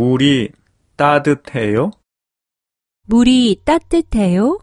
물이 따뜻해요? 물이 따뜻해요?